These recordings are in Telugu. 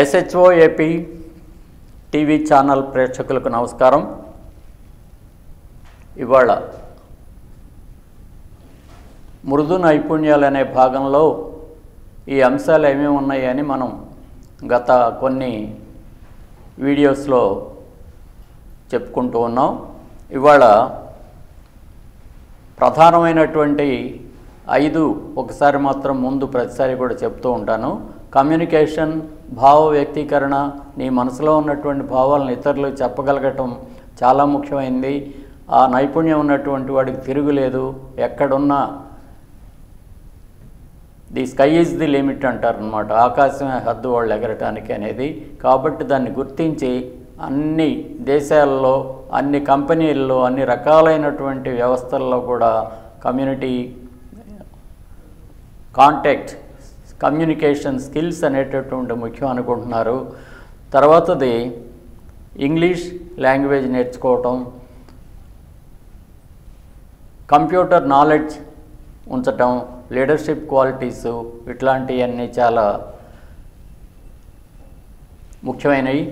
ఎస్హెచ్ఓ ఏపీ టీవీ ఛానల్ ప్రేక్షకులకు నమస్కారం. ఇవాళ మృదు నైపుణ్యాలు అనే భాగంలో ఈ అంశాలు ఏమేమి ఉన్నాయని మనం గత కొన్ని వీడియోస్లో చెప్పుకుంటూ ఉన్నాం. ఇవాళ ప్రధానమైనటువంటి ఐదు ఒకసారి మాత్రం ముందు ప్రతిసారి కూడా చెప్తూ ఉంటాను. కమ్యూనికేషన్ భావ వ్యక్తీకరణ నీ మనసులో ఉన్నటువంటి భావాలను ఇతరులు చెప్పగలగటం చాలా ముఖ్యమైంది. ఆ నైపుణ్యం ఉన్నటువంటి వాడికి తిరుగులేదు. ఎక్కడున్నా the sky is the limit అంటారు అనమాట ఆకాశమే హద్దు వాళ్ళు ఎగరటానికి అనేది. కాబట్టి దాన్ని గుర్తించి అన్ని దేశాల్లో అన్ని కంపెనీల్లో అన్ని రకాలైనటువంటి వ్యవస్థల్లో కూడా కమ్యూనిటీ కాంటాక్ట్ కమ్యూనికేషన్ స్కిల్స్ అనేటటువంటి ముఖ్యం అనుకుంటున్నారు. తర్వాతది ఇంగ్లీష్ లాంగ్వేజ్ నేర్చుకోవటం. కంప్యూటర్ నాలెడ్జ్ ఉంచటం లీడర్షిప్ క్వాలిటీస్ ఇట్లాంటివన్నీ చాలా ముఖ్యమైనవి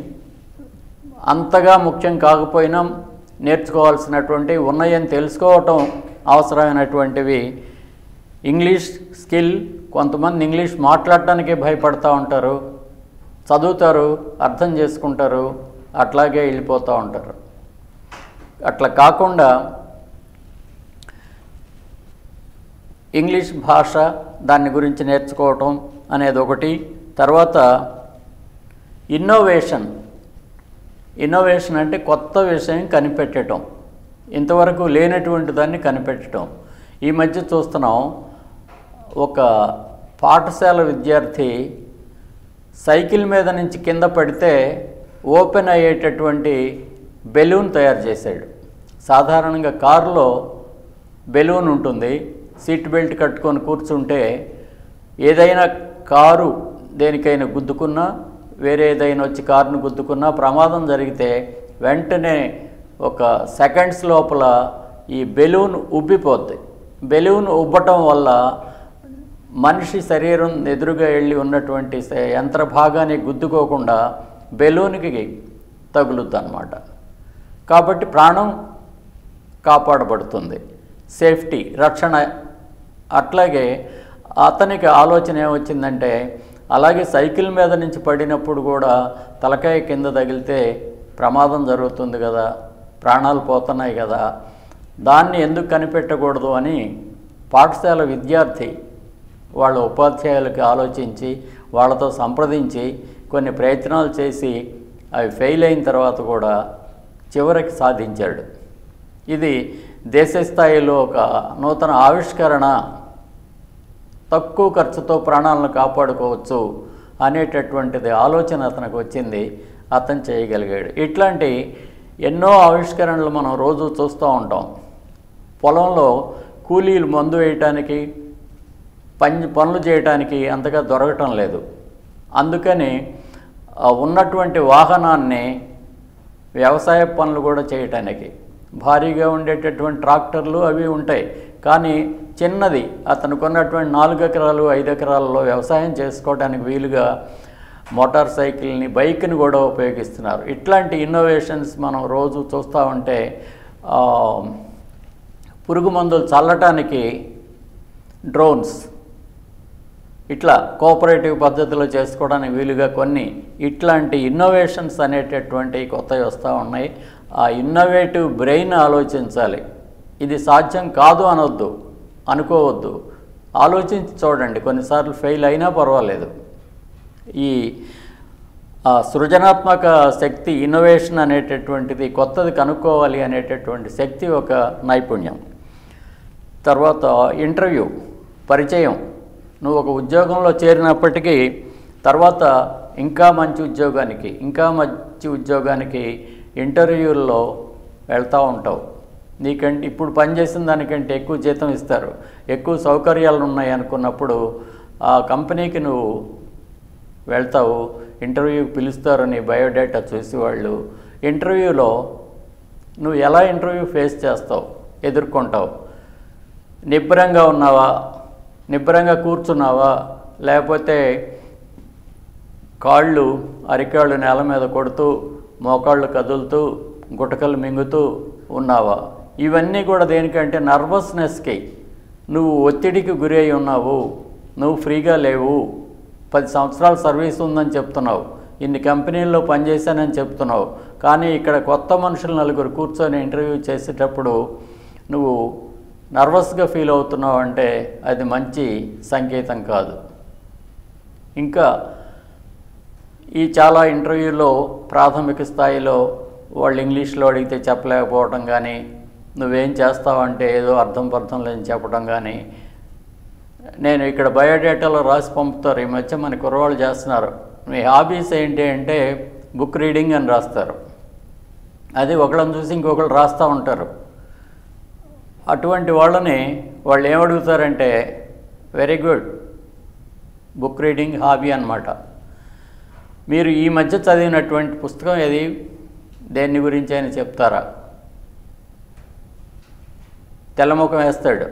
అంతగా ముఖ్యం కాకపోయినా నేర్చుకోవాల్సినటువంటి ఉన్నాయని తెలుసుకోవటం అవసరమైనటువంటివి. ఇంగ్లీష్ స్కిల్ కొంతమంది ఇంగ్లీష్ మాట్లాడటానికి భయపడతా ఉంటారు చదువుతారు అర్థం చేసుకుంటారు అట్లాగే వెళ్ళిపోతూ ఉంటారు. అట్లా కాకుండా ఇంగ్లీష్ భాష దాని గురించి నేర్చుకోవటం అనేది ఒకటి. తర్వాత ఇన్నోవేషన్ ఇన్నోవేషన్ అంటే కొత్త విషయం కనిపెట్టడం ఇంతవరకు లేనటువంటి దాన్ని కనిపెట్టడం ఈ మధ్య చూస్తున్నాం ఒక పాఠశాల విద్యార్థి సైకిల్ మీద నుంచి కింద పడితే ఓపెన్ అయ్యేటటువంటి బెలూన్ తయారు చేశాడు. సాధారణంగా కారులో బెలూన్ ఉంటుంది. సీట్ బెల్ట్ కట్టుకొని కూర్చుంటే ఏదైనా కారు దేనికైనా గుద్దుకున్నా వేరే ఏదైనా వచ్చి కారును గుద్దుకున్నా ప్రమాదం జరిగితే వెంటనే ఒక సెకండ్స్ లోపల ఈ బెలూన్ ఉబ్బిపోద్ది. బెలూన్ ఉబ్బటం వల్ల మనిషి శరీరం ఎదురుగా వెళ్ళి ఉన్నటువంటి యంత్ర భాగాన్ని గుద్దుకోకుండా బెలూన్కి తగులుద్ది అనమాట కాబట్టి ప్రాణం కాపాడబడుతుంది. సేఫ్టీ రక్షణ. అట్లాగే అతనికి ఆలోచన ఏమొచ్చిందంటే అలాగే సైకిల్ మీద నుంచి పడినప్పుడు కూడా తలకాయ కింద తగిలితే ప్రమాదం జరుగుతుంది కదా ప్రాణాలు పోతున్నాయి కదా దాన్ని ఎందుకు కనిపెట్టకూడదు అని పాఠశాల విద్యార్థి వాళ్ళ ఉపాధ్యాయులకి ఆలోచించి వాళ్ళతో సంప్రదించి కొన్ని ప్రయత్నాలు చేసి అవి ఫెయిల్ అయిన తర్వాత కూడా చివరికి సాధించాడు. ఇది దేశ స్థాయిలో ఒక నూతన ఆవిష్కరణ. తక్కువ ఖర్చుతో ప్రాణాలను కాపాడుకోవచ్చు అనేటటువంటిది ఆలోచన అతనికి వచ్చింది. అతను చేయగలిగాడు. ఇట్లాంటి ఎన్నో ఆవిష్కరణలు మనం రోజు చూస్తూ ఉంటాం. పొలంలో కూలీలు మందు వేయటానికి పని పనులు చేయటానికి అంతగా దొరకటం లేదు. అందుకని ఉన్నటువంటి వాహనాన్ని వ్యవసాయ పనులు కూడా చేయటానికి. భారీగా ఉండేటటువంటి ట్రాక్టర్లు అవి ఉంటాయి. కానీ చిన్నది అతను కొన్నటువంటి నాలుగు ఎకరాలు ఐదు ఎకరాలలో వ్యవసాయం చేసుకోవడానికి వీలుగా మోటార్ సైకిల్ని బైక్ని కూడా ఉపయోగిస్తున్నారు. ఇట్లాంటి ఇన్నోవేషన్స్ మనం రోజు చూస్తూ ఉంటే పురుగు మందులు చల్లటానికి డ్రోన్స్ ఇట్లా కోఆపరేటివ్ పద్ధతిలో చేసుకోవడానికి వీలుగా కొన్ని ఇట్లాంటి ఇన్నోవేషన్స్ అనేటటువంటి కొత్తవి వస్తూ ఉన్నాయి. ఆ ఇన్నోవేటివ్ బ్రెయిన్ ఆలోచించాలి. ఇది సాధ్యం కాదు అనొద్దు అనుకోవద్దు. ఆలోచించి చూడండి కొన్నిసార్లు ఫెయిల్ అయినా పర్వాలేదు. ఈ సృజనాత్మక శక్తి ఇన్నోవేషన్ అనేటటువంటిది కొత్తది కనుక్కోవాలి అనేటటువంటి శక్తి ఒక నైపుణ్యం. తర్వాత ఇంటర్వ్యూ పరిచయం. నువ్వు ఒక ఉద్యోగంలో చేరినప్పటికీ తర్వాత ఇంకా మంచి ఉద్యోగానికి ఇంకా మంచి ఉద్యోగానికి ఇంటర్వ్యూల్లో వెళ్తూ ఉంటావు. నీకంటే ఇప్పుడు పనిచేసిన దానికంటే ఎక్కువ జీతం ఇస్తారు. ఎక్కువ సౌకర్యాలు ఉన్నాయి అనుకున్నప్పుడు ఆ కంపెనీకి నువ్వు వెళ్తావు. ఇంటర్వ్యూకి పిలుస్తారు నీ బయోడేటా చూసి వాళ్ళు ఇంటర్వ్యూలో నువ్వు ఎలా ఇంటర్వ్యూ ఫేస్ చేస్తావు? ఎదుర్కొంటావు. నిబ్బరంగా ఉన్నావా? నిబ్బరంగా కూర్చున్నావా? లేకపోతే కాళ్ళు అరికాళ్ళు నేల మీద కొడుతూ మోకాళ్ళు కదులుతూ గుటకలు మింగుతూ ఉన్నావా? ఇవన్నీ కూడా దేనికంటే నర్వస్నెస్కి. నువ్వు ఒత్తిడికి గురి అయి ఉన్నావు. నువ్వు ఫ్రీగా లేవు. పది సంవత్సరాల సర్వీస్ ఉందని చెప్తున్నావు. ఇన్ని కంపెనీల్లో పనిచేశానని చెప్తున్నావు. కానీ ఇక్కడ కొత్త మనుషులు నలుగురు కూర్చొని ఇంటర్వ్యూ చేసేటప్పుడు నువ్వు నర్వస్గా ఫీల్ అవుతున్నావు అంటే అది మంచి సంకేతం కాదు. ఇంకా ఈ చాలా ఇంటర్వ్యూలో ప్రాథమిక స్థాయిలో వాళ్ళు ఇంగ్లీష్లో అడిగితే చెప్పలేకపోవడం కానీ నువ్వేం చేస్తావంటే ఏదో అర్థం పర్థం లేని చెప్పడం కానీ నేను ఇక్కడ బయోడేటాలో రాసి పంపుతారు. ఈ మధ్య మన కుర్రవాళ్ళు చేస్తున్నారు. మీ హాబీస్ ఏంటి అంటే బుక్ రీడింగ్ అని రాస్తారు. అది ఒకళ్ళని చూసి ఇంకొకళ్ళు రాస్తూ ఉంటారు. అటువంటి వాళ్ళని వాళ్ళు ఏమడుగుతారంటే very good book reading hobby అన్నమాట. మీరు ఈ మధ్య చదివినటువంటి పుస్తకం ఏది? దేన్ని గురించి అని చెప్తారా? తెల్లముఖం వేస్తాడు.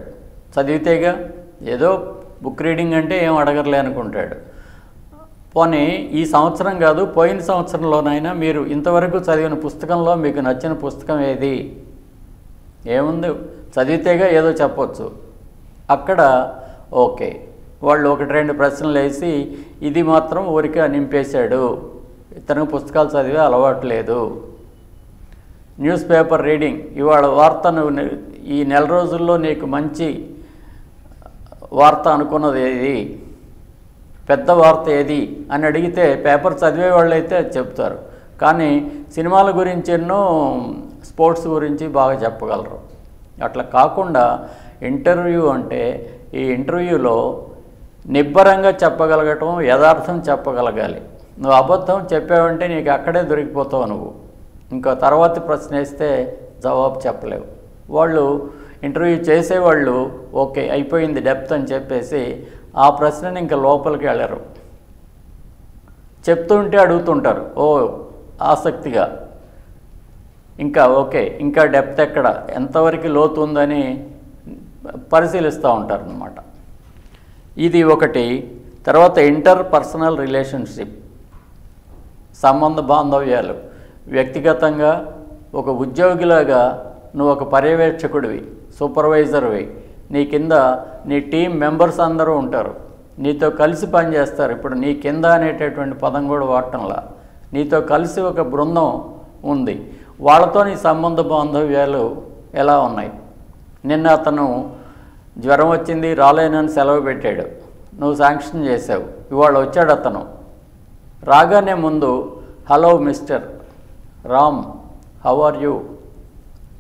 చదివితేగా ఏదో బుక్ రీడింగ్ అంటే ఏం అడగర్లే అనుకుంటాడు. పోనీ ఈ సంవత్సరం కాదు పోయిన సంవత్సరంలోనైనా మీరు ఇంతవరకు చదివిన పుస్తకంలో మీకు నచ్చిన పుస్తకం ఏది? ఏముంది? చదివితేగా ఏదో చెప్పొచ్చు. అక్కడ ఓకే. వాళ్ళు ఒకటి రెండు ప్రశ్నలు వేసి ఇది మాత్రం ఊరికే నింపేశాడు ఇతనికి పుస్తకాలు చదివే అలవాటు లేదు. Newspaper reading. ఇవాళ వార్తను ఈ నెల రోజుల్లో నీకు మంచి వార్త అనుకున్నది ఏది? పెద్ద వార్త ఏది? అని అడిగితే పేపర్ చదివే వాళ్ళైతే చెప్తారు. కానీ సినిమాల గురించి ఎన్నో స్పోర్ట్స్ గురించి బాగా చెప్పగలరు. అట్లా కాకుండా ఇంటర్వ్యూ అంటే ఈ ఇంటర్వ్యూలో నిబ్బరంగా చెప్పగలగటం యథార్థం చెప్పగలగాలి. నువ్వు అబద్ధం చెప్పావంటే నీకు అక్కడే దొరికిపోతావు నువ్వు. ఇంకా తర్వాత ప్రశ్న వేస్తే జవాబు చెప్పలేవు. వాళ్ళు ఇంటర్వ్యూ చేసేవాళ్ళు ఓకే అయిపోయింది డెప్త్ అని చెప్పేసి ఆ ప్రశ్నని ఇంకా లోపలికి వెళ్ళరు. చెప్తుంటే అడుగుతుంటారు ఓ ఆసక్తిగా. ఇంకా ఓకే ఇంకా డెప్త్ ఎక్కడ? ఎంతవరకు లోతు ఉందని పరిశీలిస్తూ ఉంటారు అన్నమాట ఇది ఒకటి. తర్వాత ఇంటర్ పర్సనల్ రిలేషన్షిప్ సంబంధ బాంధవ్యాలు. వ్యక్తిగతంగా ఒక ఉద్యోగిలాగా నువ్వు ఒక పర్యవేక్షకుడివి సూపర్వైజర్వి. నీ కింద నీ టీం మెంబర్స్ అందరూ ఉంటారు. నీతో కలిసి పనిచేస్తారు. ఇప్పుడు నీ కింద అనేటటువంటి పదం కూడా వాడటంలా. నీతో కలిసి ఒక బృందం ఉంది. వాళ్ళతో నీ సంబంధ బాంధవ్యాలు ఎలా ఉన్నాయి? నిన్న అతను జ్వరం వచ్చింది రాలేనని సెలవు పెట్టాడు. నువ్వు శాంక్షన్ చేసావు ఇవాళ వచ్చాడు అతను. రాగానే ముందు hello mister Ram how are you?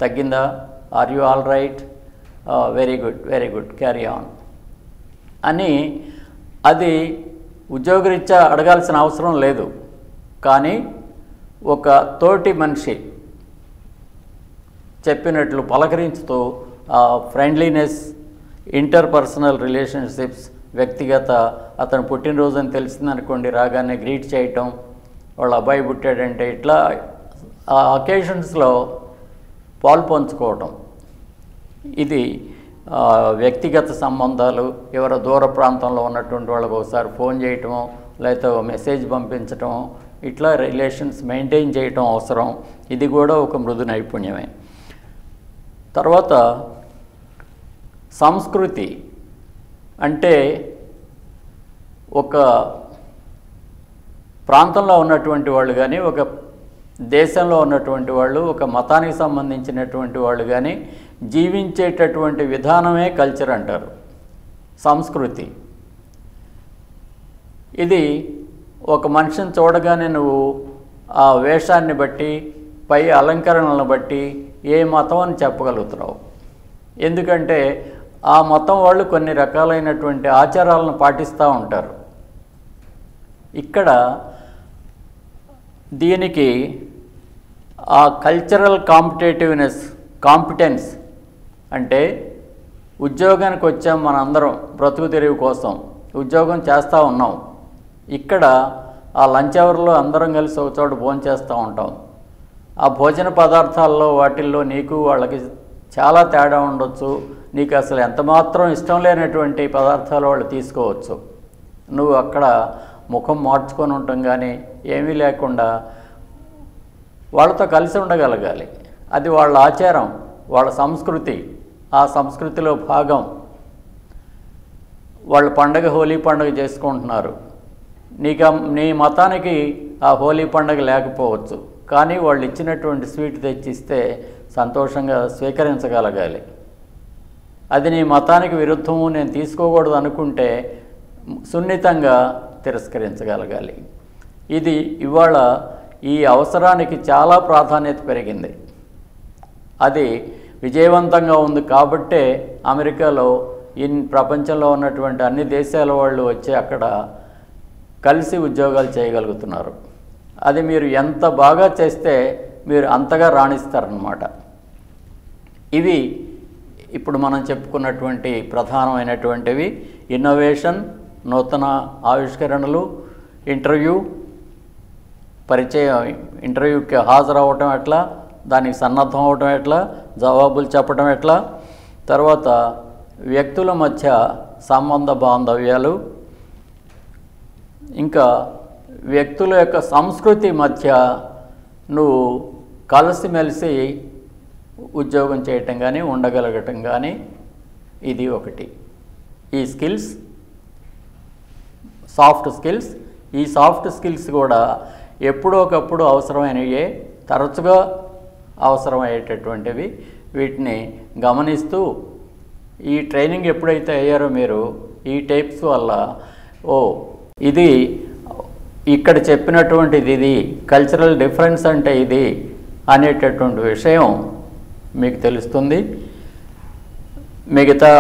తగ్గిందా? Are you all right? Very good very good carry on. అని అది ఉద్యోగరీత్యా అడగాల్సిన అవసరం లేదు. కానీ ఒక తోటి మనిషి చెప్పినట్లు పలకరించుతూ ఫ్రెండ్లీనెస్ ఇంటర్పర్సనల్ రిలేషన్షిప్స్ వ్యక్తిగత అతను పుట్టినరోజు అని తెలిసిందనుకోండి రాగానే గ్రీట్ చేయటం వాళ్ళ అబ్బాయి పుట్టాడంటే ఇట్లా ఆ అకేషన్స్లో పాలు పంచుకోవటం. ఇది వ్యక్తిగత సంబంధాలు ఎవరో దూర ప్రాంతంలో ఉన్నటువంటి వాళ్ళకి ఒకసారి ఫోన్ చేయటం లేకపోతే మెసేజ్ పంపించటం ఇట్లా రిలేషన్స్ మెయింటైన్ చేయటం అవసరం. ఇది కూడా ఒక మృదు నైపుణ్యమే. తర్వాత సంస్కృతి అంటే ఒక ప్రాంతంలో ఉన్నటువంటి వాళ్ళు కానీ ఒక దేశంలో ఉన్నటువంటి వాళ్ళు ఒక మతానికి సంబంధించినటువంటి వాళ్ళు కానీ జీవించేటటువంటి విధానమే కల్చర్ అంటారు. సంస్కృతి. ఇది ఒక మనిషిని చూడగానే నువ్వు ఆ వేషాన్ని బట్టి పై అలంకరణలను బట్టి ఏ మతం అని చెప్పగలుగుతున్నావు? ఎందుకంటే ఆ మతం వాళ్ళు కొన్ని రకాలైనటువంటి ఆచారాలను పాటిస్తూ ఉంటారు. ఇక్కడ దీనికి ఆ కల్చరల్ కాంపిటేటివ్నెస్ కాంపిటెన్స్ అంటే ఉద్యోగానికి వచ్చాం మనందరం బ్రతుకు తెరువు కోసం ఉద్యోగం చేస్తూ ఉన్నాం. ఇక్కడ ఆ లంచ్ అవర్లో అందరం కలిసి ఒక చోట భోజనం చేస్తూ ఉంటాం. ఆ భోజన పదార్థాల్లో వాటిల్లో నీకు వాళ్ళకి చాలా తేడా ఉండొచ్చు. నీకు అసలు ఎంతమాత్రం ఇష్టం లేనటువంటి పదార్థాలు వాళ్ళు తీసుకోవచ్చు. నువ్వు అక్కడ ముఖం మార్చుకొని ఉండటం కానీ ఏమీ లేకుండా వాళ్ళతో కలిసి ఉండగలగాలి. అది వాళ్ళ ఆచారం వాళ్ళ సంస్కృతి. ఆ సంస్కృతిలో భాగం వాళ్ళు పండగ హోలీ పండగ చేసుకుంటున్నారు. నీకు నీ మతానికి ఆ హోలీ పండగ లేకపోవచ్చు. కానీ వాళ్ళు ఇచ్చినటువంటి స్వీట్ తెచ్చిస్తే సంతోషంగా స్వీకరించగలగాలి. అది నీ మతానికి విరుద్ధము నేను తీసుకోకూడదు అనుకుంటే సున్నితంగా తిరస్కరించగలగాలి. ఇది ఇవాళ ఈ అవసరానికి చాలా ప్రాధాన్యత పెరిగింది. అది విజయవంతంగా ఉంది కాబట్టే అమెరికాలో ఇన్ ప్రపంచంలో ఉన్నటువంటి అన్ని దేశాల వాళ్ళు వచ్చి అక్కడ కలిసి ఉద్యోగాలు చేయగలుగుతున్నారు. అది మీరు ఎంత బాగా చేస్తే మీరు అంతగా రాణిస్తారనమాట ఇవి ఇప్పుడు మనం చెప్పుకున్నటువంటి ప్రధానమైనటువంటివి. ఇన్నోవేషన్ నూతన ఆవిష్కరణలు ఇంటర్వ్యూ పరిచయం ఇంటర్వ్యూకి హాజరవ్వటం ఎట్లా? దానికి సన్నద్ధం అవటం ఎట్లా? జవాబులు చెప్పడం ఎట్లా? తర్వాత వ్యక్తుల మధ్య సంబంధ బాంధవ్యాలు. ఇంకా వ్యక్తుల యొక్క సంస్కృతి మధ్య నువ్వు కలిసిమెలిసి ఉద్యోగం చేయటం కానీ ఉండగలగటం కానీ ఇది ఒకటి. ఈ స్కిల్స్ సాఫ్ట్ స్కిల్స్ ఈ సాఫ్ట్ స్కిల్స్ కూడా ఎప్పుడో ఒకప్పుడు తరచుగా అవసరమయ్యేటటువంటివి. వీటిని గమనిస్తూ ఈ ట్రైనింగ్ ఎప్పుడైతే అయ్యారో మీరు ఈ టైప్స్ వల్ల ఓ ఇది ఇక్కడ చెప్పినటువంటిది ఇది కల్చరల్ డిఫరెన్స్ అంటే ఇది అనేటటువంటి విషయం మీకు తెలుస్తుంది. మిగతా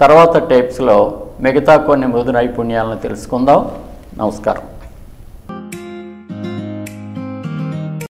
తర్వాత టైప్స్లో మిగతా కొన్ని మృదు నైపుణ్యాలను తెలుసుకుందాం. నమస్కారం.